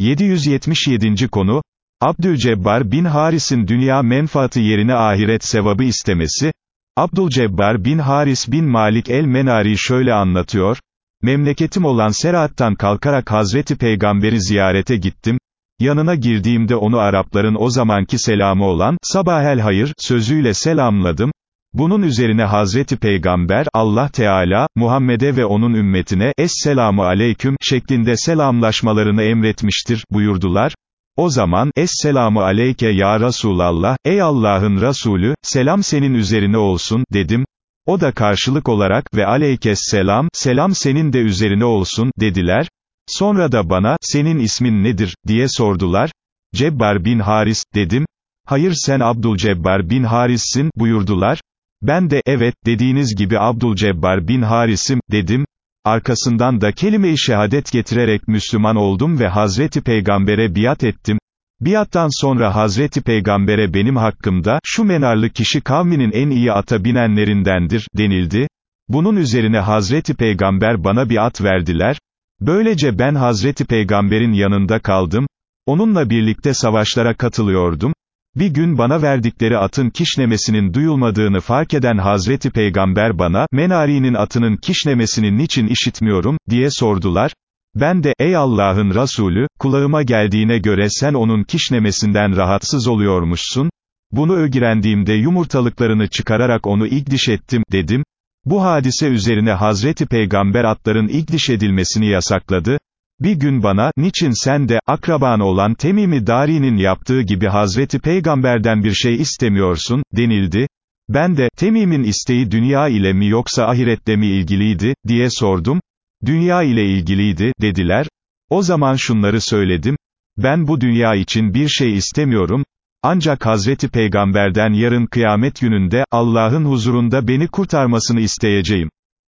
777. konu, Abdülcebbar bin Haris'in dünya menfaati yerine ahiret sevabı istemesi, Abdülcebbar bin Haris bin Malik el-Menari şöyle anlatıyor, memleketim olan Serat'tan kalkarak Hazreti Peygamber'i ziyarete gittim, yanına girdiğimde onu Arapların o zamanki selamı olan, sabahel hayır, sözüyle selamladım, bunun üzerine Hazreti Peygamber, Allah Teala, Muhammed'e ve onun ümmetine, Esselamu Aleyküm, şeklinde selamlaşmalarını emretmiştir, buyurdular. O zaman, Esselamu Aleyke ya Resulallah, ey Allah'ın Resulü, selam senin üzerine olsun, dedim. O da karşılık olarak, ve aleykes selam, selam senin de üzerine olsun, dediler. Sonra da bana, senin ismin nedir, diye sordular. Cebbar bin Haris, dedim. Hayır sen Abdülcebbar bin Haris'sin, buyurdular. Ben de, evet, dediğiniz gibi Abdülcebbar bin Haris'im, dedim. Arkasından da kelime-i şehadet getirerek Müslüman oldum ve Hazreti Peygamber'e biat ettim. Biattan sonra Hazreti Peygamber'e benim hakkımda, şu menarlı kişi kavminin en iyi ata binenlerindendir, denildi. Bunun üzerine Hazreti Peygamber bana bir at verdiler. Böylece ben Hazreti Peygamber'in yanında kaldım. Onunla birlikte savaşlara katılıyordum. Bir gün bana verdikleri atın kişnemesinin duyulmadığını fark eden Hazreti Peygamber bana, Menari'nin atının kişnemesini niçin işitmiyorum, diye sordular. Ben de, ey Allah'ın Resulü, kulağıma geldiğine göre sen onun kişnemesinden rahatsız oluyormuşsun. Bunu ögirendiğimde yumurtalıklarını çıkararak onu igdiş ettim, dedim. Bu hadise üzerine Hazreti Peygamber atların igdiş edilmesini yasakladı. Bir gün bana, niçin sen de, akraban olan Temimi Dari'nin yaptığı gibi Hazreti Peygamber'den bir şey istemiyorsun, denildi. Ben de, Temim'in isteği dünya ile mi yoksa ahirette mi ilgiliydi, diye sordum. Dünya ile ilgiliydi, dediler. O zaman şunları söyledim. Ben bu dünya için bir şey istemiyorum. Ancak Hazreti Peygamber'den yarın kıyamet gününde, Allah'ın huzurunda beni kurtarmasını isteyeceğim.